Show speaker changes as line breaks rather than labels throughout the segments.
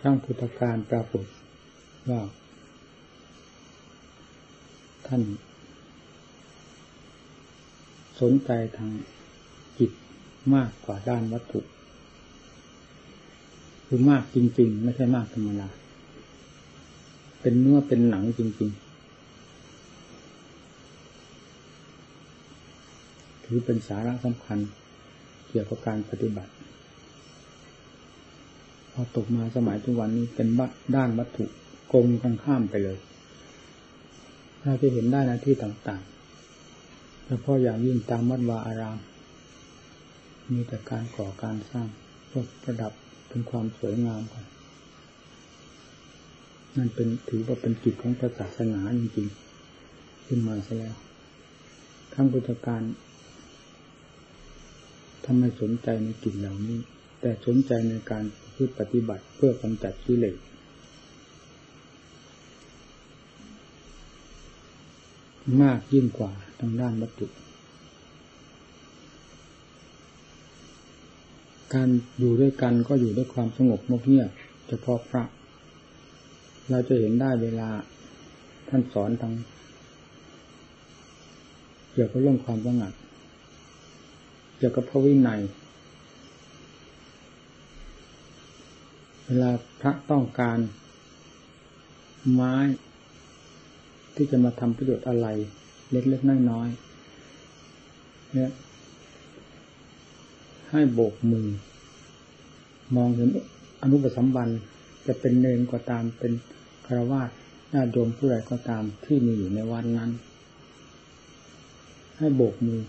ครั้งพุทธการปรากฏว่า ท่าน สนใจทางจิตมากกว่าด้านวัตถุ คือมากจริง ๆ ไม่ใช่มากธรรมดาเป็นเนื้อเป็นหนังจริง ๆ ถือเป็นสาระสำคัญเกี่ยวกับการปฏิบัติ พอตกมาสมัยทุกวันนี้เป็นด้านวัตถุกงกันข้ามไปเลยเราจะเห็นได้ในที่ต่างๆแล้วพออย่างยิ่งตามวัดวาอาราม มีแต่การก่อการสร้างเพื่อประดับเป็นความสวยงามก่อนนั่นเป็นถือว่าเป็นกิจของศาสนาจริงๆขึ้นมาซะแล้วทั้งพุทธการทำไมสนใจในกิจเหล่านี้ แต่สนใจในการพืชปฏิบัติเพื่อกำจัดกิเลสมากยิ่งกว่าทางด้านวัตถุ การอยู่ด้วยกันก็อยู่ด้วยความสงบเงียบเฉพาะพระ เราจะเห็นได้เวลาท่านสอนทางเกี่ยวกับเรื่องความสงัด เกี่ยวกับพระวินัย เวลาพระต้องการ ไม้ ที่จะมาทำประโยชน์อะไร เล็กๆน้อยๆเนี่ยให้โบกมือ มองเห็นอนุปสัมบันจะเป็นเนินก็ตามเป็นคารวะญาติโยมผู้ใดก็ตามที่มีอยู่ในวันนั้น ให้โบกมือ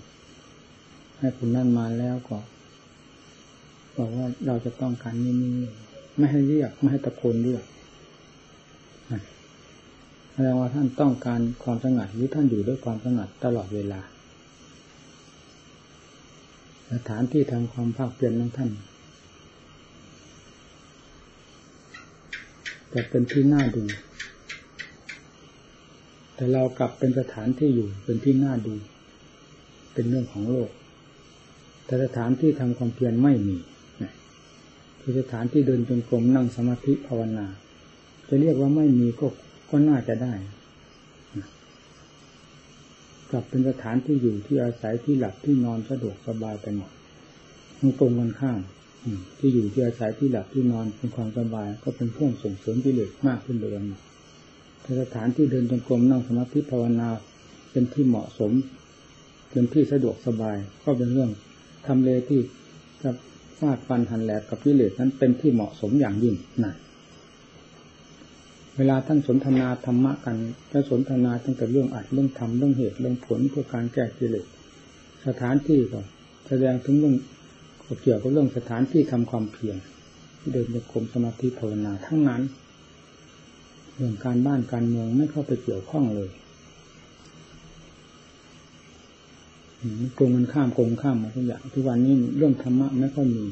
ให้คุณนั่นมาแล้วก็บอกว่าเราจะต้องการนี่นี่ ไม่ให้เรียก ไม่ให้ตะโกนเรียกแสดงว่าท่านต้องการความสงัดหรือท่านอยู่ด้วยความสงัดตลอดเวลา สถานที่ทำความภาคเปลี่ยนของท่านจะเป็นที่น่าดู แต่เรากลับเป็นสถานที่อยู่เป็นที่น่าดู เป็นเรื่องของโลก แต่สถานที่ทำความเพียรไม่มี คือสถานที่เดินจงกรมนั่งสมาธิภาวนา จะเรียกว่าไม่มีก็ก็น่าจะได้กลับเป็นสถานที่อยู่ที่อาศัยที่หลับที่นอนสะดวกสบายไปหมดมันตรงกันข้ามที่อยู่ที่อาศัยที่หลับที่นอนเป็นความสบาย ก็เป็นเครื่องส่งเสริมกิเลสมากขึ้นเลยแต่สถานที่เดินจงกรมนั่งสมาธิภาวนา เป็นที่เหมาะสม เป็นที่สะดวกสบาย ก็เป็นเรื่องทำเลที่จะ ฟาดฟันหันแหลกกับกิเลสนั้นเป็นที่เหมาะสมอย่างยิ่งนั่นเวลาท่านสนทนาธรรมะกันจะสนทนาตั้งแต่เรื่องอัดเรื่องทำเรื่องเหตุเรื่องผลเพื่อการแก้กิเลสสถานที่ก็แสดงถึงเรื่องเกี่ยวกับเรื่องสถานที่ทำความเพียรเดินโยกมสมาธิภาวนาทั้งนั้นเรื่องการบ้านการเมืองไม่เข้าไปเกี่ยวข้องเลย โกงมันข้ามโกงข้ามหมาทุกอย่างทุกวันนี้เรื่องธรรมะไม่ค่อยมี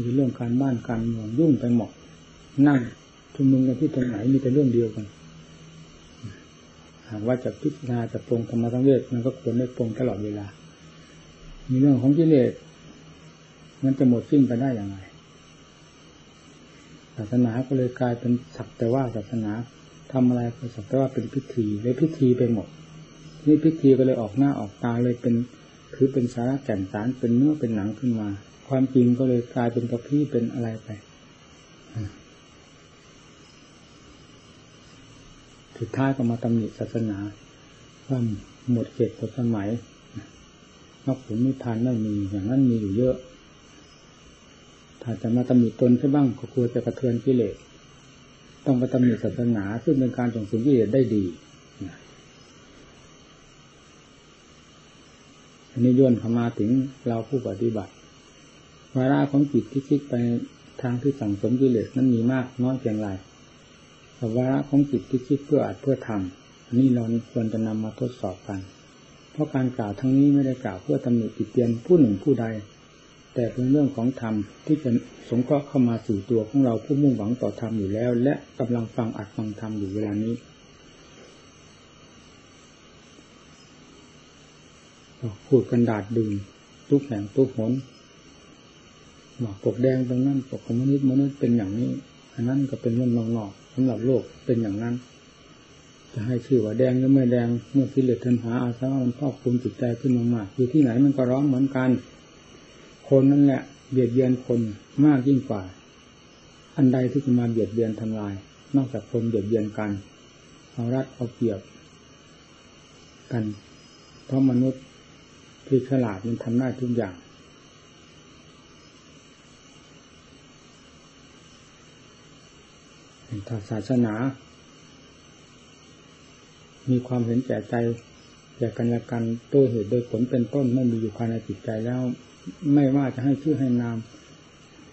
มีเรื่องการบ้านการเมืองยุ่งไปหมดนั่งชุมนุมกันที่ตรงไหนมีแต่เรื่องเดียวกันหากว่าจะพิจารณาจะปรงธรรมะทั้งเวทมันก็ควรได้ปรงตลอดเวลา มีเรื่องของกิเลสมันจะหมดสิ้นไปได้อย่างไรศาสนาก็เลยกลายเป็นสักแต่ว่าศาสนาทำอะไรก็สักแต่ว่าเป็นพิธีเลยพิธีไปหมด นี่พิธีก็เลยออกหน้าออกตาเลยเป็นคือเป็นสาระแก่นสารเป็นเนื้อเป็นหนังขึ้นมา ความจริงก็เลยกลายเป็นกระพี้เป็นอะไรไปสุดท้ายก็มาตำหนิศาสนาว่าหมดเขตหมดสมัยนอกขุนนิพพานไม่มีอย่างนั้นมีอยู่เยอะถ้าจะมาตำหนิตนใช่บ้างก็กลัวจะกระเทือนกิเลสต้องมาตำหนิศาสนาซึ่งเป็นการส่งเสริมกิเลสได้ดี อันนี้ย่นเข้ามาถึงเราผู้ปฏิบัติวาระของจิตที่คิดไปทางที่สั่งสมกิเลสนั้นมีมากน้อยเพียงไรแต่วาระของจิตที่คิดเพื่ออาจเพื่อทำอันนี้เราควรจะนำมาทดสอบกัน เพราะการกล่าวทั้งนี้ไม่ได้กล่าวเพื่อตำหนิติเตียนผู้หนึ่งผู้ใด แต่เป็นเรื่องของธรรมที่จะสงเคราะห์เข้ามาสู่ตัวของเราผู้มุ่งหวังต่อธรรมอยู่แล้ว และกำลังฟังอัดฟังธรรมอยู่เวลานี้ พูดกันดาดดึงทุกแห่งทุกหนบอกปกแดงตรงนั้นปกคอมมิวนิสต์มนุษย์เป็นอย่างนี้ อันนั้นก็เป็นเรื่องนอกๆสำหรับโลกเป็นอย่างนั้น จะให้ชื่อว่าแดงหรือไม่แดงเมื่อกิเลสทันหาอาสวะมันครอบคลุมจิตใจขึ้นมากๆอยู่ที่ไหนมันก็ร้อนเหมือนกัน คนนั่นแหละ เบียดเบียนคนมากยิ่งกว่า อันใดที่จะมาเบียดเบียนทำลาย นอกจากคนเบียดเบียนกันเอารัดเอาเปรียบ กันเพราะมนุษย์ ที่ฉลาดมันทำได้ทุกอย่าง ถ้าศาสนา มีความเห็นแก่ใจแก่กันและกันตัวเหตุโดยผลเป็นต้นไม่มีอยู่ภายในจิตใจแล้ว ไม่ว่าจะให้ชื่อให้นาม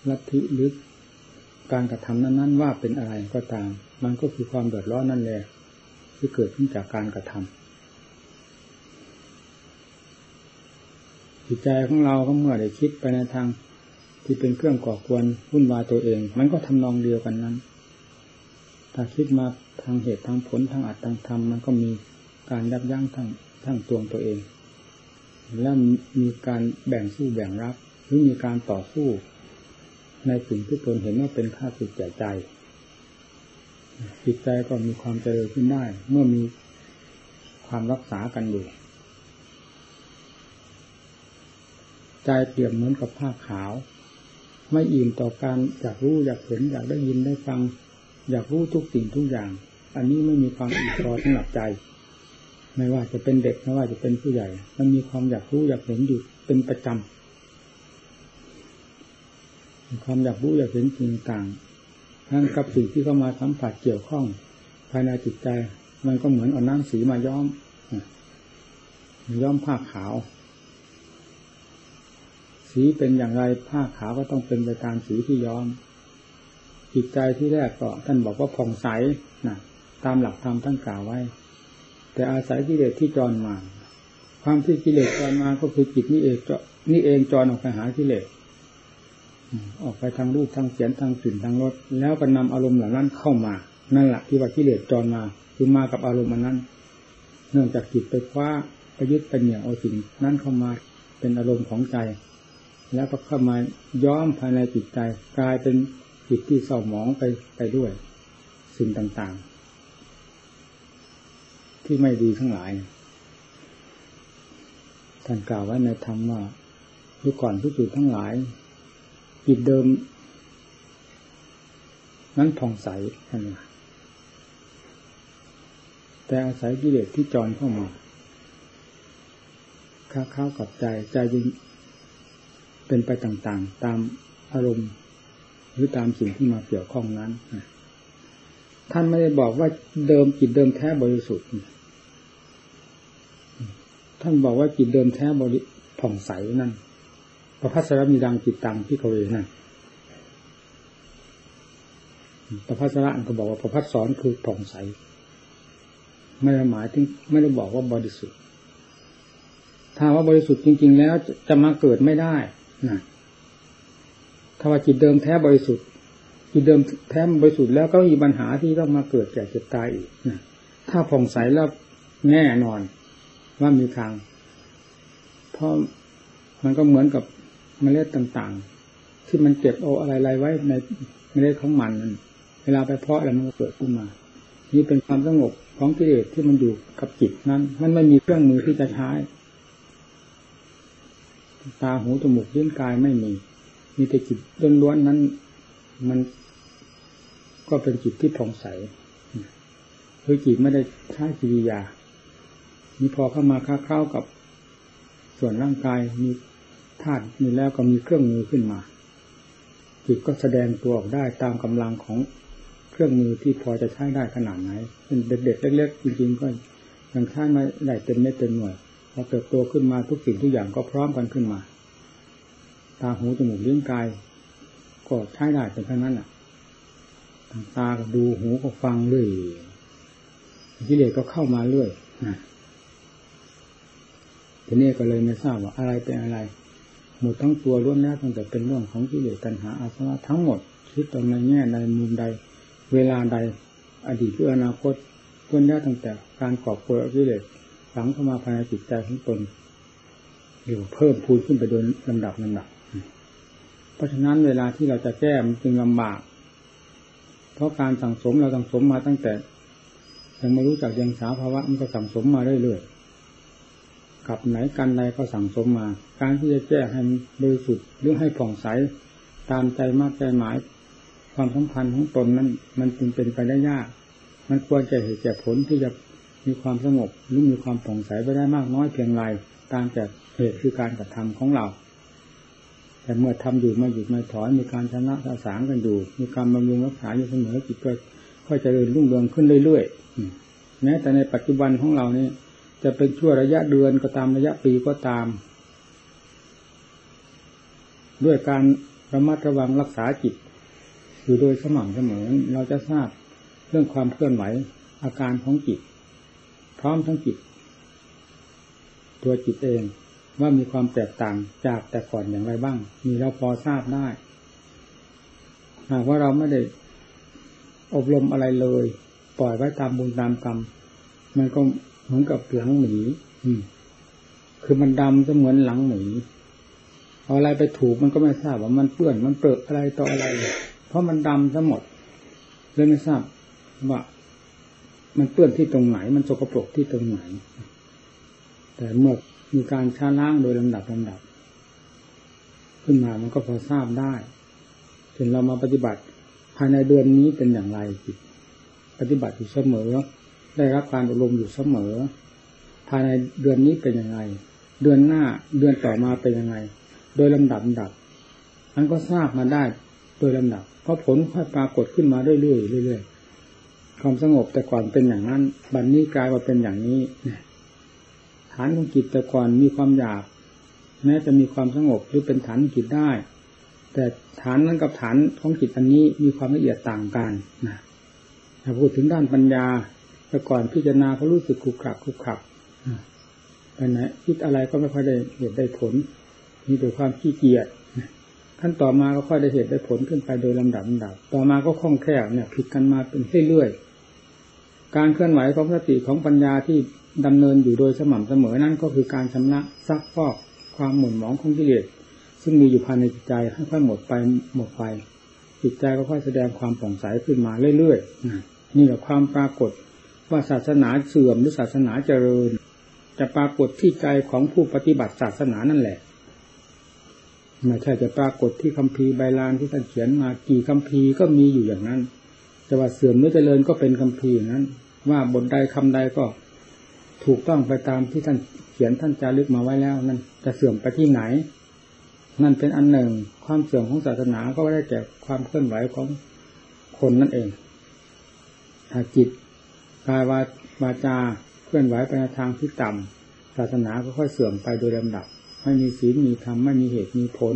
ลัทธิหรือการกระทำนั้น ๆ ว่าเป็นอะไรก็ตาม มันก็คือความเดือดร้อนนั่นแหละที่เกิดขึ้นจากการกระทำ จิตใจของเราก็เมื่อได้คิดไปในทางที่เป็นเครื่องก่อกวนวุ่นวายตัวเอง มันก็ทำนองเดียวกันนั้น ถ้าคิดมาทางเหตุทางผลทางอัตทางธรรมมันก็มีการยับยั้งทั้งทั้งตัวตัวเอง แล้วมีการแบ่งสู้แบ่งรับ หรือมีการต่อสู้ ในสิ่งที่ตนเห็นว่าเป็นค่าสุดแก่ใจ จิตใจก็มีความเจริญขึ้นได้ เมื่อมีความรักษากันอยู่ ใจเปรียบเหมือนกับผ้าขาว ไม่อิ่มต่อการอยากรู้อยากเห็นอยากได้ยินได้ฟัง อยากรู้ทุกสิ่งทุกอย่าง อันนี้ไม่มีความอิ่มพอสำหรับใจ ไม่ว่าจะเป็นเด็กไม่ว่าจะเป็นผู้ใหญ่ มันมีความอยากรู้อยากเห็นอยู่เป็นประจำความอยากรู้อยากเห็นสิ่งต่างทั้งกับสิ่งที่เข้ามาสัมผัสเกี่ยวข้อง ภายในจิตใจ มันก็เหมือนเอาน้ำสีมาย้อมย้อมผ้าขาว สีเป็นอย่างไรผ้าขาวก็ต้องเป็นไปตามสีที่ย้อมจิตใจที่แรกก็ท่านบอกว่าผ่องใสนะตามหลักธรรมท่านกล่าวไว้ แต่อาศัยกิเลสที่จรมาความที่กิเลสจรมาก็คือจิตนี่เองนี่เองจรออกไปหากิเลสออกไปทางรูปทางเสียงทางกลิ่นทางรสแล้วก็นำอารมณ์เหล่านั้นเข้ามา นั่นแหละที่ว่ากิเลสจรมาคือมากับอารมณ์นั้น เนื่องจากจิตไปคว้าไปยึดไปเหนี่ยวเอาสิ่งนั้นเข้ามาเป็นอารมณ์ของใจ แล้วก็เข้ามาย้อมภายในจิตใจกลายเป็นจิตที่เศร้าหมองไปไปด้วย สิ่งต่างๆ ที่ไม่ดีทั้งหลายท่านกล่าวไว้ในธรรมว่าดูก่อนทุกจุดทั้งหลาย จิตเดิม นั้นผ่องใสท่านแต่อาศัยกิเลสที่จรเข้ามาค้าเข้ากับใจใจยิ่ง เป็นไปต่างๆ ตามอารมณ์ หรือตามสิ่งที่มาเกี่ยวข้องนั้นท่านไม่ได้บอกว่าเดิมจิตเดิมแท้บริสุทธิ์ท่านบอกว่าจิตเดิมแท้บริผ่องใสนั่นพระพัสรมีดังจิตตังพิกเวนั่นพระพัสระก็บอกว่าพระพัสสอนคือผ่องใส ไม่ได้หมายถึงไม่ได้บอกว่าบริสุทธิ์ ถ้าว่าบริสุทธิ์จริง ๆ แล้วจะมาเกิดไม่ได้ นะถ้าว่าจิตเดิมแท้บริสุทธิ์จิตเดิมแท้บริสุทธิ์แล้วก็มีปัญหาที่ต้องมาเกิดแก่เจ็บตายอีกนะถ้าผ่องใสแล้วแน่นอนว่ามีทาง เพราะมันก็เหมือนกับเมล็ดต่างๆ ที่มันเก็บเอาอะไรๆไว้ในเมล็ดของมันนั้นเวลาไปเพาะแล้วมันก็เกิดขึ้นมา นี่เป็นความสงบของกิเลสที่มันอยู่กับจิตนั้น มันไม่มีเครื่องมือที่จะใช้ ตาหูจมูกลิ้นกายไม่มี มีแต่จิตล้วนๆนั้น มันก็เป็นจิตที่ผ่องใสคือจิตไม่ได้ใช้กิริยามีพอเข้ามาค้าเข้ากับส่วนร่างกายมีธาตุมีแล้วก็มีเครื่องมือขึ้นมา จิตก็แสดงตัวออกได้ตามกำลังของเครื่องมือที่พอจะใช้ได้ขนาดไหนเป็นเด็กๆเล็กๆจริงๆก็ยังใช้ไม่ได้เต็มไม่เต็มหน่วย อเติบโตขึ้นมาทุกสิ่งทุกอย่างก็พร้อมกันขึ้นมา ตาหูจมูกลิ้นกาย ก็ใช้ได้เป็นเท่านั้นอะตาก็ดูหูก็ฟังเรื่อยกิเลสก็เข้ามาเรื่อยนะทีนี้ก็เลยไม่ทราบว่าอะไรเป็นอะไร หมดทั้งตัวล้วนแล้วตั้งแต่เป็นเรื่องของกิเลสตัณหาอาสวะทั้งหมดคิดตรงในแง่ในมุมใด เวลาใด อดีตหรืออนาคตล้วนแล้วตั้งแต่การกอบโกยกิเลส ฝังเข้ามาภายในจิตใจของตนอยู่เพิ่มพูนขึ้นไปโดยลำดับลำดับ เพราะฉะนั้นเวลาที่เราจะแก้มันจึงลำบาก เพราะการสั่งสมเราสั่งสมมาตั้งแต่ ยังไม่รู้จักยังสาภาวะมันก็สั่งสมมาเรื่อยๆกับไหนกันใดก็สั่งสมมา การที่จะแก้ให้บริสุทธิ์หรือให้ผ่องใสตามใจมากใจหมาย ความสำคัญของตนนั้น มันจึงเป็นไปได้ยาก มันควรจะเหตุแก่ผลที่จะ มีความสงบหรือมีความผ่องใสไปได้มากน้อยเพียงไรตามแต่เหตุคือการกระทำของเรา แต่เมื่อทำอยู่ไม่หยุดไม่ถอยมีการชนะสะสางกันอยู่ มีการบำรุงรักษาอยู่เสมอจิตก็ค่อยจะเริญรุ่งเรืองขึ้นเรื่อยๆแม้แต่ในปัจจุบันของเรานี้จะเป็นชั่วระยะเดือนก็ตามระยะปีก็ตาม ด้วยการระมัดระวังรักษาจิต อยู่โดยสม่ำเสมอเราจะทราบเรื่องความเคลื่อนไหวอาการของจิต พร้อมทั้งจิต ตัวจิตเองว่ามีความแตกต่างจากแต่ก่อนอย่างไรบ้าง มีเราพอทราบได้ หากว่าเราไม่ได้อบรมอะไรเลย ปล่อยไว้ตามบุญตามกรรม มันก็เหมือนกับหลังหมีอืมคือมันดำจะเหมือนหลังหมีเอาอะไรไปถูกมันก็ไม่ทราบว่ามันเปื้อนมันเปิดอะไรต่ออะไร เพราะมันดำทั้งหมดเลยไม่ทราบว่า มันเปื้อนที่ตรงไหน มันสกปรกที่ตรงไหน แต่เมื่อมีการช้าล้างโดยลำดับลำดับ ขึ้นมามันก็พอทราบได้ถึงเรามาปฏิบัติ ภายในเดือนนี้เป็นอย่างไรจิตปฏิบัติอยู่เสมอ ได้รับการอบรมอยู่เสมอ ภายในเดือนนี้เป็นยังไง เดือนหน้าเดือนต่อมาเป็นยังไง โดยลำดับลำดับมันก็ทราบมาได้โดยลำดับเพราะผลค่อยปรากฏขึ้นมาเรื่อยๆเรื่อยๆ ความสงบแต่ก่อนเป็นอย่างนั้น บัดนนี้กลายมาเป็นอย่างนี้ฐานของจิตแต่ก่อนมีความอยากแม้จะมีความสงบหรือเป็นฐานจิตได้ แต่ฐานนั้นกับฐานของจิตอันนี้มีความละเอียดต่างกันนะถ้าพูดถึงด้านปัญญาแต่ก่อนพิจารณาก็รู้สึกขุกขักขุกขักไปไหนคิดอะไรก็ไม่ค่อยได้เหตุได้ผล มีแต่ความขี้เกียจขั้นต่อมาก็ค่อยได้เหตุได้ผลขึ้นไปโดยลำดับลำดับ ต่อมาก็คล่องแคล่วเนี่ยผิดกันมาเป็นเรื่อยๆ การเคลื่อนไหวของสติของปัญญาที่ดำเนินอยู่โดยสม่ำเสมอนั่นก็คือการชำระซักฟอกความหมุนหมองของกิเลสซึ่งมีอยู่ภายในจิตใจค่อยๆหมดไปหมดไป จิตใจก็ค่อยแสดงความผ่องใสขึ้นมาเรื่อยๆนี่แหละความปรากฏว่าศาสนาเสื่อมหรือศาสนาเจริญ จะปรากฏที่ใจของผู้ปฏิบัติศาสนานั่นแหละไม่ใช่จะปรากฏที่คัมภีร์ใบลานที่ท่านเขียนมากี่คัมภีร์ก็มีอยู่อย่างนั้น แต่ว่าเสื่อมหรือเจริญก็เป็นคัมภีร์นั้น ว่าบทใดคำใดก็ถูกต้องไปตามที่ท่านเขียนท่านจารึกมาไว้แล้วนั่นจะเสื่อมไปที่ไหน นั่นเป็นอันหนึ่งความเสื่อมของศาสนาก็ได้แก่ความเคลื่อนไหวของคนนั่นเองถ้าจิตกายวาวาจาเคลื่อนไหวไปในทางที่ต่ำศาสนาก็ค่อยเสื่อมไปโดยลำดับ ไม่มีศีลมีธรรมไม่มีเหตุมีผล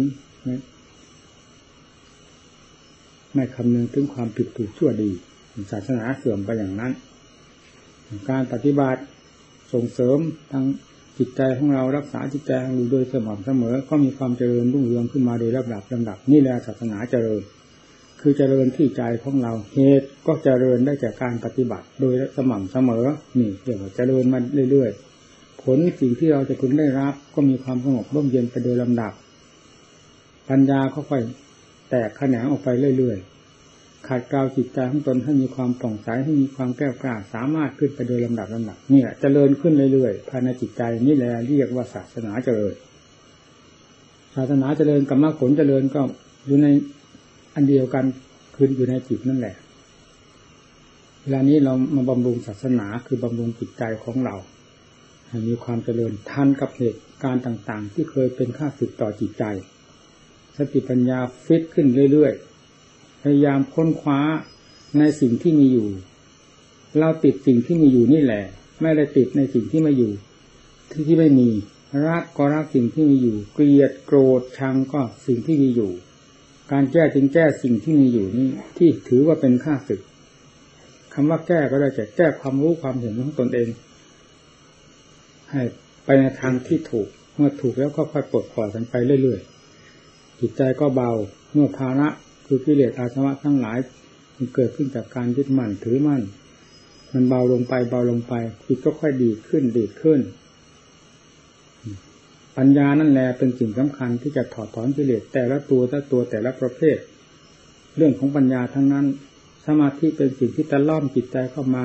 ไม่คำนึงถึงความผิดถูกชั่วดีศาสนาเสื่อมไปอย่างนั้น การปฏิบัติส่งเสริมทางจิตใจของเรารักษาจิตใจของเราโดยสม่ำเสมอ ก็มีความเจริญรุ่งเรืองขึ้นมาโดยลำดับลำดับนี่แหละศาสนาเจริญ คือเจริญที่ใจของเราเหตุก็เจริญได้จากการปฏิบัติโดยสม่ำเสมอนี่เดี๋ยวเจริญมาเรื่อยๆ ผลสิ่งที่เราจะพึงได้รับ ก็มีความสงบร่มเย็นไปโดยลำดับ ปัญญาค่อย แตกแขนงออกไปเรื่อยๆขัดกลาจิตใจของตนให้มีความป่องใสให้มีความแก้วกล้าสามารถขึ้นไปโดยลำดับลำดับนี่แหละเจริญขึ้นเรื่อยๆภายในจิตใจนี่แหละเรียกว่าศาสนาเจริญ ศาสนาเจริญกับมรรคผลเจริญก็อยู่ในอันเดียวกันคืออยู่ในจิตนั่นแหละเวลานี้เรามาบำรุงศาสนาคือบำรุงจิตใจของเราให้มีความเจริญทันกับเหตุการณ์ต่าง ๆ ที่เคยเป็นข้าศึกต่อจิตใจ สติปัญญาฟิตขึ้นเรื่อยๆ พยายามค้นคว้าในสิ่งที่มีอยู่ เราติดสิ่งที่มีอยู่นี่แหละ ไม่ได้ติดในสิ่งที่ไม่อยู่ ที่ที่ไม่มี รักก็รักสิ่งที่มีอยู่ เกลียดโกรธชังก็สิ่งที่มีอยู่ การแก้จึงแก้สิ่งที่มีอยู่นี่ที่ถือว่าเป็นค่าศึกคำว่าแก้ก็ได้แก่แก้ความรู้ความเห็นของตนเอง ให้ไปในทางที่ถูก เมื่อถูกแล้วก็ค่อยปลดปล่อยกันไปเรื่อยๆ จิตใจก็เบาเมื่อภาระคือกิเลสอาสวะทั้งหลาย มันเกิดขึ้นจากการยึดมั่นถือมั่น มันเบาลงไปเบาลงไปจิตก็ค่อยดีขึ้นดีขึ้น ปัญญานั่นแหละเป็นสิ่งสำคัญที่จะถอดถอนกิเลสแต่ละตัวแต่ละตัวแต่ละประเภท เรื่องของปัญญาทั้งนั้น สมาธิเป็นสิ่งที่ตะล่อมจิตใจเข้ามา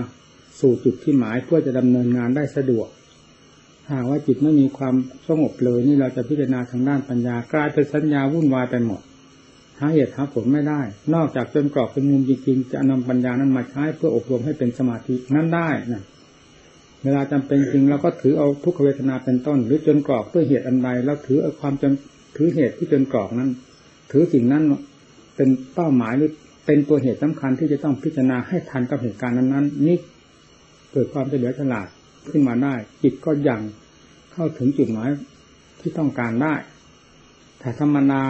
สู่จุดที่หมายเพื่อจะดำเนินงานได้สะดวก หากว่าจิตไม่มีความสงบเลยนี่เราจะพิจารณาทางด้านปัญญากลายเป็นสัญญาวุ่นวายไปหมดหาเหตุหาผลไม่ได้ นอกจากจนกรอบเป็นมุมจริงๆจะนำปัญญานั้นมาใช้เพื่ออบรมให้เป็นสมาธินั้นได้นะเวลาจำเป็นจริงเราก็ถือเอาทุกขเวทนาเป็นต้น หรือจนกรอบเพื่อเหตุอันใดแล้วถือเอาความจนถือเหตุที่จนกรอบนั้น ถือสิ่งนั้นเป็นเป้าหมายหรือเป็นตัวเหตุสำคัญที่จะต้องพิจารณาให้ทันกับเหตุการณ์นั้นๆนี่เกิดความเฉลียวฉลาด ขึ้นมาได้ จิตก็ยังเข้าถึงจุดหมายที่ต้องการได้ แต่ธรรมนา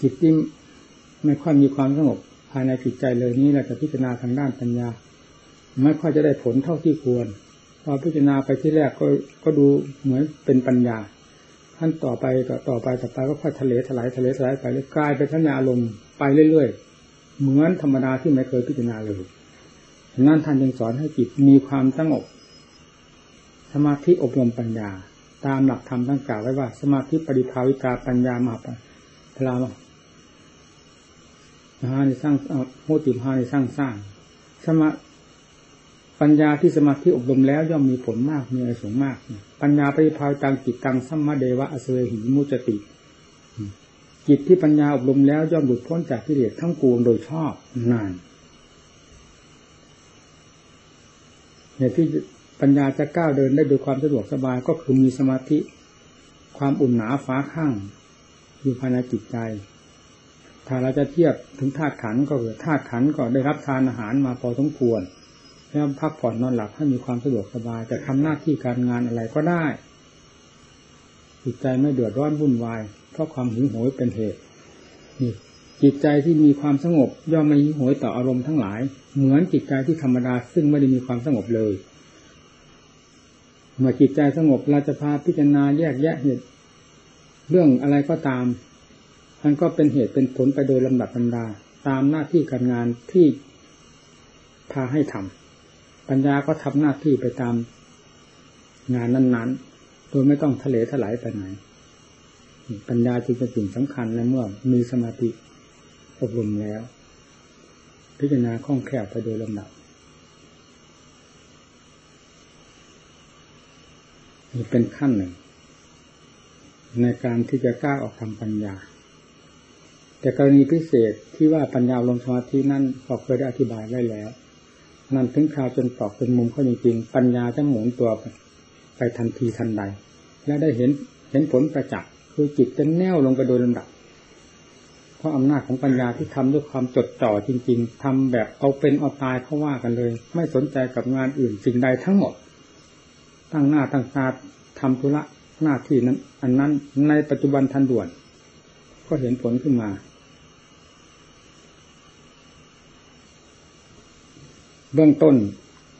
จิตที่ไม่ค่อยมีความสงบภายในจิตใจเลยนี้เราจะพิจารณาทางด้านปัญญา ไม่ค่อยจะได้ผลเท่าที่ควร พอพิจารณาไปที่แรกก็ก็ดูเหมือนเป็นปัญญาขั้นต่อไปต่อต่อไปต่อไปก็ค่อยทะเลถลายทะเลถลายไปเลยกลายเป็นสัญญาลมไปเรื่อยๆ เหมือนธรรมดาที่ไม่เคยพิจารณาเลย นั่นท่านยังสอนให้จิตมีความสงบ สมาธิอบรมปัญญา ตามหลักธรรมตั้งกล่าวไว้ว่า สมาธิปริภาวิกาปัญญามาพลามหาในสร้างโหติมหาในสร้างสร้าง สมาปัญญาที่สมาธิอบรมแล้วย่อมมีผลมากมีอะไรสูงมาก ปัญญาปริภาวตังจิตตังสัมมาเดวะอเสวหิมุจติ จิตที่ปัญญาอบรมแล้วย่อมหลุดพ้นจากกิเลสทั้งปวงโดยชอบนาน เนี่ยที่ปัญญาจะก้าวเดินได้โดยความสะดวกสบายก็คือมีสมาธิ ความอุ่นหนาฟ้าข้าง อยู่ภายในจิตใจ ถ้าเราจะเทียบถึงธาตุขันก็คือธาตุขันก็ได้รับทานอาหารมาพอสมควรแล้วพักผ่อนนอนหลับให้มีความสะดวกสบายจะทำหน้าที่การงานอะไรก็ได้ จิตใจไม่เดือดร้อนวุ่นวายเพราะความหิวโหยเป็นเหตุนี่ จิตใจที่มีความสงบ ย่อมไม่หิวโหยต่ออารมณ์ทั้งหลาย เหมือนจิตใจที่ธรรมดาซึ่งไม่ได้มีความสงบเลย เมื่อจิตใจสงบเราจะพาพิจารณาแยกแยะเหตุเรื่องอะไรก็ตาม มันก็เป็นเหตุเป็นผลไปโดยลำดับลำดา ตามหน้าที่การงานที่พาให้ทำปัญญาก็ทำหน้าที่ไปตามงานนั้นๆ โดยไม่ต้องทะเลถลายไปไหน ปัญญาจึงเป็นสิ่งสำคัญในเมื่อมีสมาธิ อบรมแล้ว พิจารณาคล่องแคล่วไปโดยลำดับนี่เป็นขั้นหนึ่ง ในการที่จะกล้าออกทางปัญญา แต่กรณีพิเศษที่ว่าปัญญาลงสมาธินั่นก็เคยได้อธิบายไว้แล้ว นั่นถึงคราวจนตอกเป็นมุมเข้าจริงๆปัญญาจะหมุนตัวไปทันทีทันใด และได้เห็นเห็นผลประจักษ์คือจิตจะแน่วลงไปโดยลำดับ เพราะอำนาจของปัญญาที่ทำด้วยความจดจ่อจริง ๆทำแบบเอาเป็นเอาตายเขาว่ากันเลย ไม่สนใจกับงานอื่นสิ่งใดทั้งหมด ตั้งหน้าตั้งตาทำธุระหน้าที่นั้น อันนั้นในปัจจุบันทันด่วน ก็เห็นผลขึ้นมา เบื้องต้น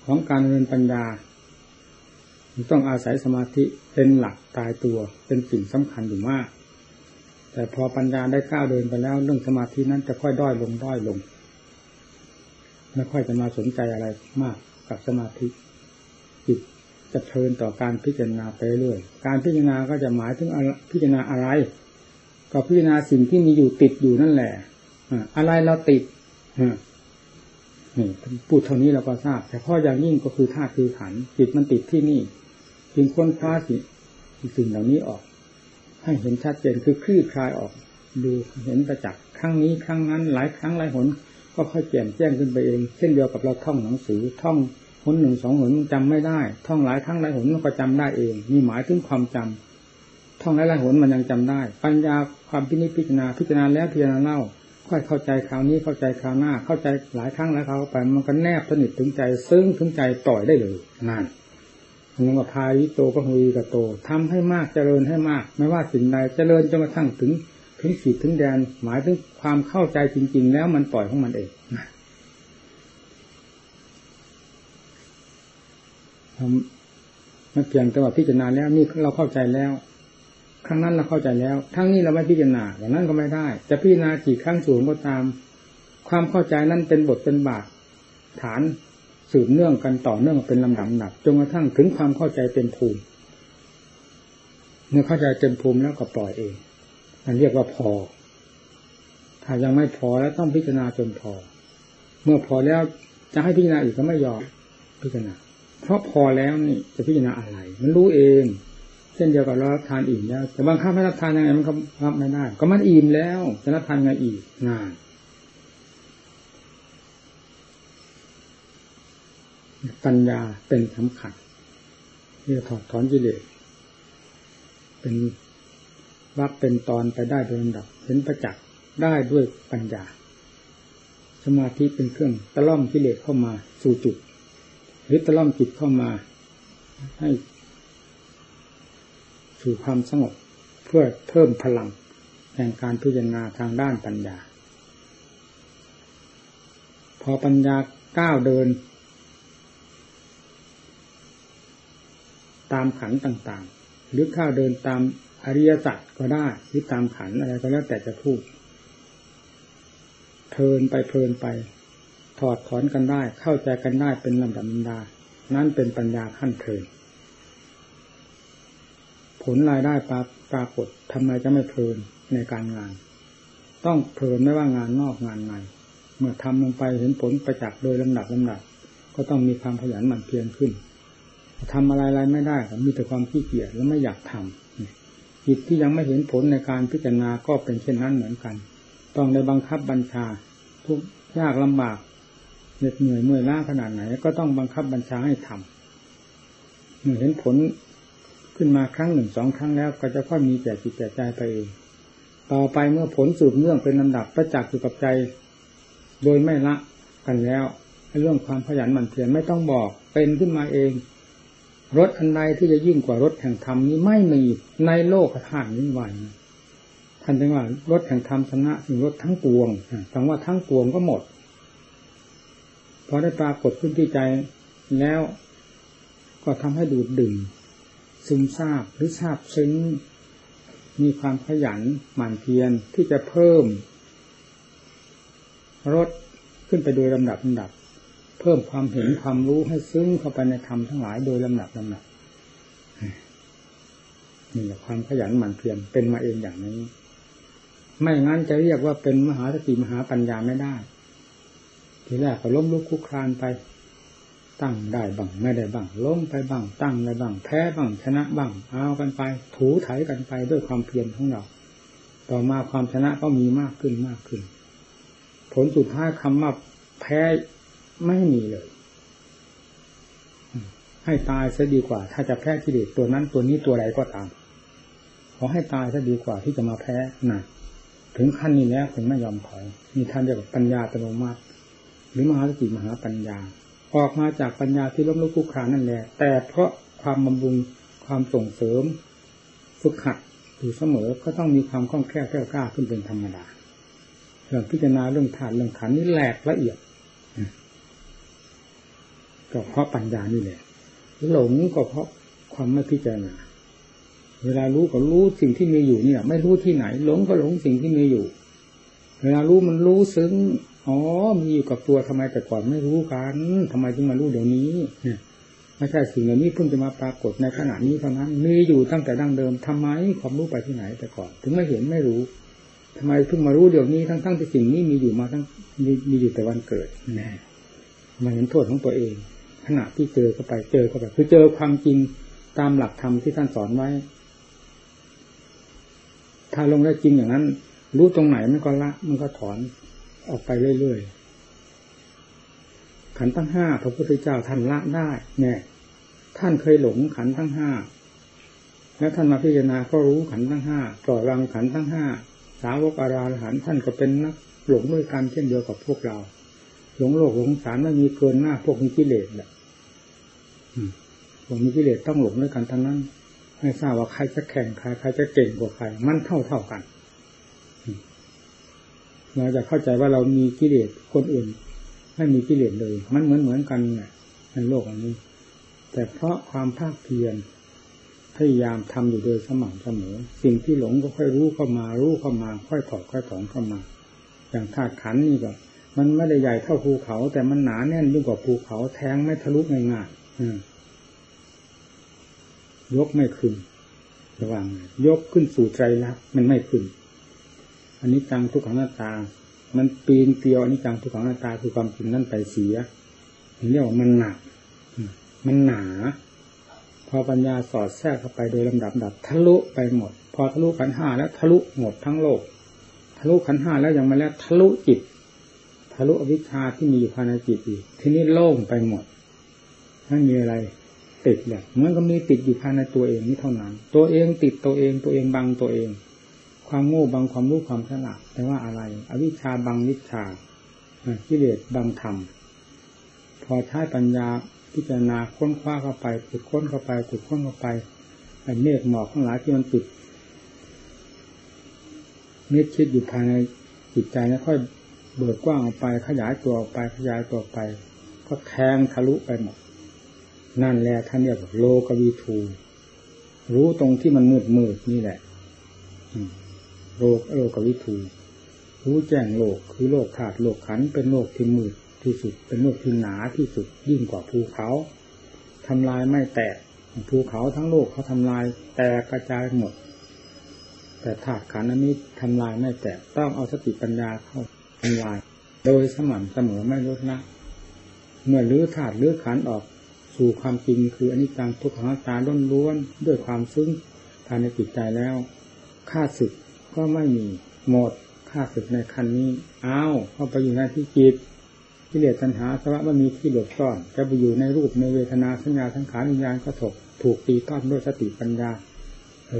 ของการเรียนปัญญาต้องอาศัยสมาธิเป็นหลักตายตัวเป็นสิ่งสำคัญอยู่มาก แต่พอปัญญาได้ก้าวเดินไปแล้ว เรื่องสมาธินั้นจะค่อยด้อยลงด้อยลงไม่ค่อยจะมาสนใจอะไรมากกับสมาธิจิตจะเทินต่อการพิจารณาไปเรื่อยการพิจารณาก็จะหมายถึงพิจารณาอะไร ก็พิจารณาสิ่งที่มีอยู่ติดอยู่นั่นแหละอะไรเราติดนี่พูดเท่านี้เราก็ทราบ แต่ข้ออย่างยิ่งก็คือธาตุคือขันจิตมันติดที่นี่ จึงค้นคว้าสิสิ่งเหล่านี้ออก ให้เห็นชัดเจนคือคลี่คลายออก ดูเห็นประจักษ์ครั้งนี้ครั้งนั้น หลายครั้งหลายหน ก็ค่อยแจ่มแจ้งขึ้นไปเอง เช่นเดียวกับเราท่องหนังสือท่องหนหนึ่งสองหนจำไม่ได้ ท่องหลายครั้งหลายหนมันก็จำได้เอง มีหมายถึงความจำท่องหลายหลายหนมันยังจำได้ ปัญญาความพิจิจพิจารณาพิจารณาแล้วพิจารณาเล่าค่อยเข้าใจคราวนี้เข้าใจคราวหน้า เข้าใจหลายครั้งแล้วเขาไปมันก็แนบสนิทถึงใจ ซึ้งถึงใจต่อยได้เลยนั่น มันว่าพายิโตก็หุยกโตทำให้มากเจริญให้มาก ไม่ว่าสิ่งใดเจริญจนกระทั่งถึงถึงขีดถึงแดน หมายถึงความเข้าใจจริง ๆ แล้วมันปล่อยของมันเองทำมันเพียงแต่ว่าพิจารณาแล้วนี่เราเข้าใจแล้ว ครั้งนั้นเราเข้าใจแล้วทั้งนี้เราไม่พิจารณาอย่างนั้นก็ไม่ได้ จะพิจารณากี่ครั้งสูงก็ตาม ความเข้าใจนั้นเป็นบทเป็นบาทฐาน สืบเนื่องกันต่อเนื่องเป็นลำดับหนักจนกระทั่งถึงความเข้าใจเป็นภูมิ เมื่อเข้าใจเต็มภูมิแล้วก็ปล่อยเองอันเรียกว่าพอ ถ้ายังไม่พอแล้วต้องพิจารณาจนพอ เมื่อพอแล้วจะให้พิจารณาอีกก็ไม่ยอมพิจารณาเพราะพอแล้วนี่จะพิจารณาอะไร มันรู้เอง เช่นเดียวกับเราทานอิ่มแล้วแต่บางครั้งไม่รับทานยังไงมันก็รับไม่ได้ ก็มันอิ่มแล้วจะรับทานไงอีกนาน ปัญญาเป็นสำคัญที่จะถอดถอนกิเลสเป็นวักเป็นตอนไปได้โดยลำดับเห็นประจักษ์ได้ด้วยปัญญา สมาธิเป็นเครื่องตะล่อมกิเลสเข้ามาสู่จุด หรือตะล่อมจิตเข้ามา ให้สู่ความสงบเพื่อเพิ่มพลังแห่งการพิจารณาทางด้านปัญญา พอปัญญาก้าวเดิน ตามขันต่างๆ หรือข้าวเดินตามอริยสัจก็ได้หรือตามขันอะไรก็แล้วแต่จะพูดเพลินไปเพลินไป ถอดถอนกันได้ เข้าใจกันได้เป็นลำดับลำดา นั่นเป็นปัญญาขั้นเพลินผลรายได้ปราปรากฏทำไมจะไม่เพลินในการงาน ต้องเพลินไม่ว่างานนอกงานในเมื่อทำลงไปเห็นผลประจักษ์โดยลำดับลำดับ ก็ต้องมีความขยันหมั่นเพียรขึ้น ทำอะไรอะไรไม่ได้มีแต่ความขี้เกียจและไม่อยากทำจิตที่ยังไม่เห็นผลในการพิจารณาก็เป็นเช่นนั้นเหมือนกัน ต้องในบังคับบัญชา ทุกยากลำบากเหน็ดเหนื่อยเมื่อยล้าขนาดไหน ก็ต้องบังคับบัญชาให้ทำเมื่อเห็นผลขึ้นมาครั้งหนึ่งสองครั้งแล้ว ก็จะค่อยมีแก่จิตแก่ใจไปเองต่อไปเมื่อผลสืบเนื่องเป็นลำดับประจักษ์อยู่กับใจ โดยไม่ละกันแล้วเรื่องความขยันหมั่นเพียรไม่ต้องบอกเป็นขึ้นมาเอง รถอันใดที่จะยิ่งกว่ารถแห่งธรรมนี้ไม่มีในโลกธาตุนี้วันท่านจึงว่ารถแห่งธรรมชนะสิ่งรถทั้งปวงสังว่าทั้งปวงก็หมดพอได้ปรากฏขึ้นที่ใจแล้ว ก็ทำให้ดูดดื่มซึมซาบหรือซาบซึ้งมีความขยันหมั่นเพียรที่จะเพิ่มรถขึ้นไปโดยลำดับลำดับ เพิ่มความเห็นความรู้ให้ซึ้งเข้าไปในธรรมทั้งหลายโดยลำดับลำดับนี่แหละความขยันหมั่นเพียรเป็นมาเองอย่างนี้ ไม่งั้นจะเรียกว่าเป็นมหาสติมหาปัญญาไม่ได้ ทีแรกก็ล้มลุกคุกคลานไป ตั้งได้บ้างไม่ได้บ้างล้มไปบ้าง ตั้งได้บ้างแพ้บ้างชนะบ้างเอากันไป ถูถ่ายกันไปด้วยความเพียรของเรา ต่อมาความชนะก็มีมากขึ้นมากขึ้น ผลสุดท้ายคำว่าแพ้ ไม่มีเลย ให้ตายซะดีกว่า ถ้าจะแพ้กิเลสตัวนั้นตัวนี้ตัวใดก็ตาม ขอให้ตายซะดีกว่าที่จะมาแพ้นะถึงขั้นนี้แล้วถึงไม่ยอมถอยมีท่านเรียกว่าปัญญาตโนมัติหรือมหาสติมหาปัญญา ออกมาจากปัญญาที่ล้มลุกคุกคานนั่นแหละ แต่เพราะความบำรุงความส่งเสริม ฝึกหัดอยู่เสมอก็ต้องมีความคล่องแคล่วแก้วกล้าขึ้นเป็นธรรมดาเรื่องพิจารณาเรื่องฐานเรื่องขันนี้แหลกละเอียด ก็เพราะปัญญานี่แหละหลงก็เพราะความไม่พิจารณาเวลารู้ก็รู้สิ่งที่มีอยู่เนี่ย ไม่รู้ที่ไหน หลงก็หลงสิ่งที่มีอยู่ เวลารู้มันรู้ซึ้งอ๋อมีอยู่กับตัวทำไมแต่ก่อนไม่รู้กันทำไมถึงมารู้เดี๋ยวนี้เนี่ยไม่ใช่สิ่งเหล่านี้เพิ่งจะมาปรากฏในขณะนี้เท่านั้นมีอยู่ตั้งแต่ดั้งเดิมทำไมความรู้ไปที่ไหนแต่ก่อน ถึงไม่เห็นไม่รู้ทำไมเพิ่งมารู้เดี๋ยวนี้ทั้งทั้งที่สิ่งนี้มีอยู่มาทั้งมีมีอยู่แต่วันเกิดน่มาเห็นโทษของตัวเอง ขณะที่เจอเข้าไปเจอเข้าไปคือเจอความจริงตามหลักธรรมที่ท่านสอนไว้ ถ้าลงได้จริงอย่างนั้น รู้ตรงไหนมันก็ละ มันก็ถอนออกไปเรื่อยๆขันทั้งห้าพระพุทธเจ้าท่านละได้เนี่ยท่านเคยหลงขันทั้งห้าแล้วท่านมาพิจารณาก็รู้ขันทั้งห้าปล่อยวางขันทั้งห้าสาวกอาราหันท่านก็เป็นนักหลงด้วยกันเช่นเดียวกับพวกเรา หลงโลกหลงสารไม่มีเกินหน้าพวกมีกิเลสแหละ พวกมีกิเลสต้องหลงด้วยกันทั้งนั้น ไม่ทราบว่าใครจะแข่งใครใครจะเก่งกว่าใคร มันเท่าเท่ากันเราจะเข้าใจว่าเรามีกิเลสคนอื่น ไม่มีกิเลสเลย มันเหมือนเหมือนกันในโลกอันนี้ แต่เพราะความภาคเพียรพยายามทำอยู่โดยสม่ำเสมอ สิ่งที่หลงก็ค่อยรู้เข้ามา รู้เข้ามา ค่อยถอดค่อยถอนเข้ามา อย่างธาตุขันนี่ก็มันไม่ได้ใหญ่เท่าภูเขา แต่มันหนาแน่นยิ่งกว่าภูเขาแทงไม่ทะลุง่ายๆ ยกไม่ขึ้น ระวังยกขึ้นสู่ใจแล้วมันไม่ขึ้น อันนี้จังทุกขังหน้าตา มันปีนเกลียวอันิจจังทุกขังหน้าตาคือความจริงนั่นไปเสียเรียกว่ามันหนัก มันหนา พอปัญญาสอดแทรกเข้าไปโดยลำดับดับทะลุไปหมด พอทะลุขันห้าแล้วทะลุหมดทั้งโลก ทะลุขันห้าแล้วยังไม่แล้วทะลุจิต ทะลุอวิชชาที่มีอยู่ภายในจิตอีก ทีนี้โล่งไปหมด ไม่มีอะไร ติดเลยมันก็มีติดอยู่ภายในตัวเองนี่เท่านั้น ตัวเองติดตัวเองตัวเองบังตัวเอง ความโง่บังความรู้ความฉลาดแต่ว่าอะไร อวิชชาบังวิชากิเลสบังธรรมพอใช้ปัญญาพิจารณาค้นคว้าเข้าไปฝึกค้นเข้าไปฝึกค้นเข้าไปไอ้เมฆหมอกทั้งหลายที่มันติดเม็ดคิดอยู่ภายในจิตใจนะค่อยเบิกกว้างออกไป ขยายตัวออกไปขยายตัวไป ก็แทงทะลุไปหมด นั่นแหละท่านเรียกโลกวีทูรู้ตรงที่มันมืดมืดนี่แหละโลกโลกวิทูรู้แจ้งโลกคือโลกขาดโลกขันเป็นโลกที่มืดที่สุด เป็นโลกที่หนาที่สุดยิ่งกว่าภูเขาทำลายไม่แตกภูเขาทั้งโลกเขาทำลายแตกกระจายหมด แต่ธาตุขันอันนี้ทำลายไม่แตกต้องเอาสติปัญญาเข้าทำลาย โดยสม่ำเสมอไม่ลดละเมื่อลื้อธาตุลื้อขันออก สู่ความจริงคืออนิจจังทุกขังตาล้นล้วนด้วยความซึ้งภายในจิตใจแล้วค่าศึกก็ไม่มีหมดค่าศึกในคันนี้อ้าวเข้าไปอยู่ในที่จิตกิเลสตัณหาสวะมันมีที่หลบซ่อนจะไปอยู่ในรูปในเวทนาสัญญาทั้งขาวิญญาณก็ถกถูกตีต้อนด้วยสติปัญญา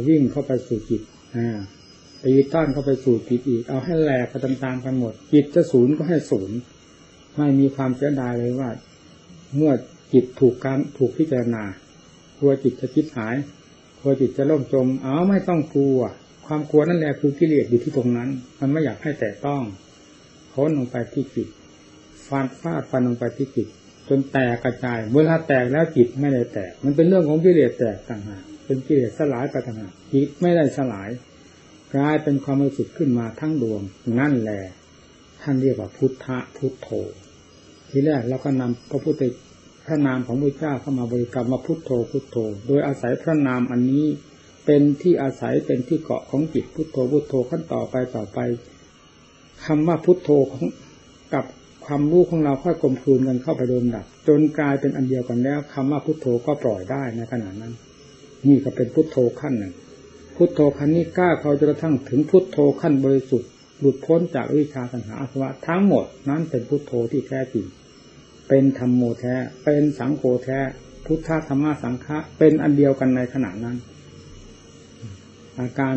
วิ่งเข้าไปสู่จิตอ่าตีต้อนเข้าไปสู่จิตอีก เอาให้แหลกไปตามๆกันหมด จิตจะศูนย์ก็ให้ศูนย์ไม่มีความเสียดายเลยว่า เมื่อ จิตถูกการถูกพิจารณากลัวจิตจะคิดหายกลัวจิตจะล่มจม เอาไม่ต้องกลัว ความกลัวนั่นแหละคือกิเลสอยู่ที่ตรงนั้น มันไม่อยากให้แต่ต้องค้นลงไปที่จิตฟาดฟาดฟันลงไปที่จิตจนแตกกระจาย เวลาแตกแล้วจิตไม่ได้แตก มันเป็นเรื่องของกิเลสแตกต่างหากเป็นกิเลสสลายไปต่างหากจิตไม่ได้สลายกลายเป็นความรู้สึกขึ้นมาทั้งดวงนั่นแหละท่านเรียกว่าพุทธะพุทโธทีแรกเราก็นำพระพุทธ พระนามของพระเจ้าเข้ามาบริกรรมมาพุทโธพุทโธ โดยอาศัยพระนามอันนี้เป็นที่อาศัยเป็นที่เกาะของจิตพุทโธพุทโธขั้นต่อไปต่อไปคำว่าพุทโธของกับความรู้ของเราค่อยกลมกลืนกันเข้าไปโดนดับจนกลายเป็นอันเดียวกันแล้วคำว่าพุทโธก็ปล่อยได้ในขณะนั้น นี่ก็เป็นพุทโธขั้นหนึ่ง พุทโธขั้นนี้กล้าเขาจะกระทั่งถึงพุทโธขั้นบริสุทธิ์หลุดพ้นจากวิชาสังหาอาสวะทั้งหมด นั้นเป็นพุทโธที่แท้จริง เป็นธรรมโมแท้ เป็นสังโฆแท้ พุทธธรรมสังฆะเป็นอันเดียวกันในขณะนั้น อาการ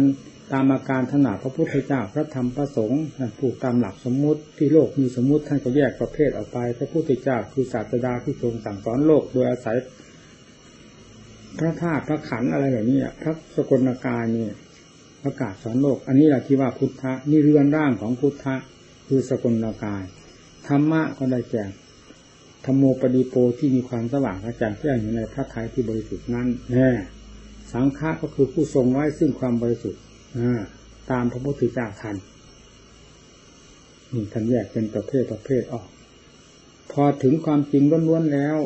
ตามอาการถนัดพระพุทธเจ้าพระธรรมพระสงฆ์ผูกตามหลักสมมุติที่โลกมีสมมุติท่านก็แยกประเภทออกไป พระพุทธเจ้าคือศาสดาที่ทรงสั่งสอนโลกโดยอาศัย พระธาตุพระขันอะไรแบบนี้พระสกลนาการนี่ประกาศสอนโลก อันนี้แหละที่ว่าพุทธะนี่เรือนร่างของพุทธะคือสกลนากายธรรมะก็ได้แก่ ธรรมโมปดีโปที่มีความสว่างกระจ่างแจ้งอยู่ในพระทัยที่บริสุทธิ์นั้นแน่สังฆะก็คือผู้ทรงไว้ซึ่งความบริสุทธิ์ตามพระพุทธเจ้าทันนี่ท่านแยกเป็นประเภทประเภทออก พอถึงความจริงล้วนๆแล้ว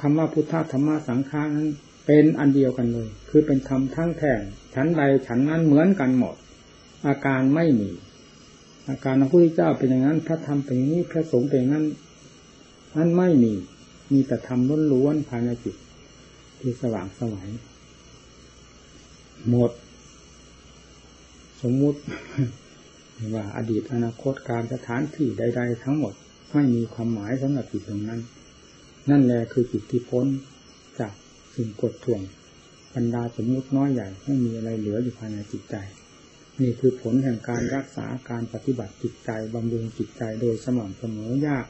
คำว่าพุทธธรรมสังฆานั้นเป็นอันเดียวกันเลย คือเป็นธรรมทั้งแท่งชั้นใดชั้นนั้นเหมือนกันหมด อาการไม่มี อาการของพระพุทธเจ้าเป็นอย่างนั้น พระธรรมเป็นอย่างนี้พระสงฆ์เป็นอย่างนั้น นั้นไม่มี มีแต่ธรรมล้วนๆภายในจิตที่สว่างสวัยหมด สมมุติว่าอดีตอนาคตการสถานที่ใด ๆ ทั้งหมดไม่มีความหมายสำหรับจิตตรงนั้น นั่นแหละคือจิตที่พ้นจากสิ่งกดท่วงบรรดาสมมุติน้อยใหญ่ไม่มีอะไรเหลืออยู่ภายในจิตใจ นี่คือผลแห่งการรักษาการปฏิบัติจิตใจบำรุงจิตใจโดยสม่ำเสมอยาก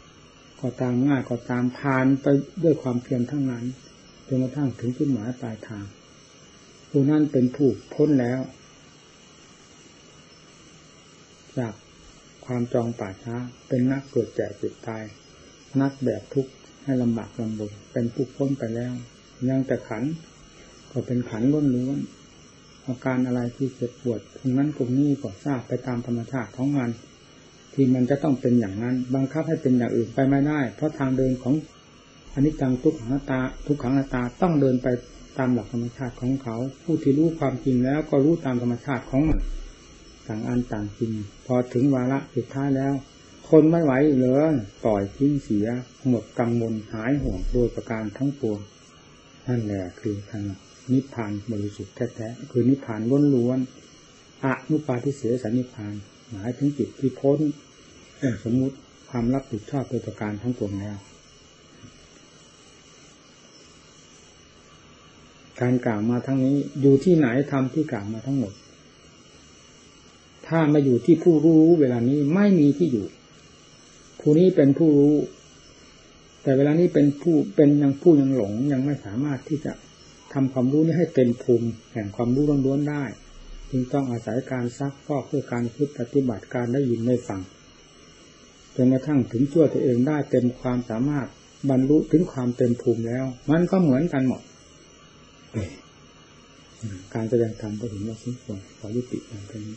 ก็ตามง่ายก็ตามผ่านไปด้วยความเพียรทั้งนั้นจนกระทั่งถึงจุดหมายปลายทาง ผู้นั้นเป็นผู้พ้นแล้ว จากความจองป่าช้า เป็นนักเกิดแก่เจ็บตาย นักแบบทุกข์ให้ลำบากลำบนเป็นผู้พ้นไปแล้ว ยังแต่ขัน ก็เป็นขันล้นล้วนอาการอะไรที่เจ็บปวดตรงนั้นตรงนี้ก็ทราบไปตามธรรมชาติของมัน ที่มันจะต้องเป็นอย่างนั้น บังคับให้เป็นอย่างอื่นไปไม่ได้ เพราะทางเดินของอนิจจังทุกขังตา ทุกขังตาต้องเดินไปตามหลักธรรมชาติของเขา ผู้ที่รู้ความจริงแล้วก็รู้ตามธรรมชาติของมันต่างอันต่างจริง พอถึงวาระสุดท้ายแล้ว คนไม่ไหวเลยปล่อยทิ้งเสียหมดกังวลหายห่วงโดยประการทั้งปวงนั่นแหละคือทางนิพพานบริสุทธิ์แท้ๆคือนิพพานล้วนๆอนุปาทิเสสนิพพาน หมายถึงจิตที่พ้นสมมุติความรับผิดชอบโดยประการทั้งปวงแล้วการกล่าวมาทั้งนี้อยู่ที่ไหนทำที่กล่าวมาทั้งหมด ถ้ามาอยู่ที่ผู้รู้เวลานี้ไม่มีที่อยู่ ผู้นี้เป็นผู้รู้ แต่เวลานี้เป็นผู้เป็นยังผู้ยังหลงยังไม่สามารถที่จะทำความรู้นี้ให้เป็นภูมิแห่งความรู้ล้วนๆได้ จึงต้องอาศัยการซักฟอกเพื่อการพิปฏิบัติการได้ยินได้ฟังจนกระทั่งถึงช่วยตัวเองได้เต็มความสามารถบรรลุถึงความเต็มภูมิแล้ว มันก็เหมือนกันหมดการแสดงธรรมก็ถึงว่าสมควรขอยุติอย่างนี้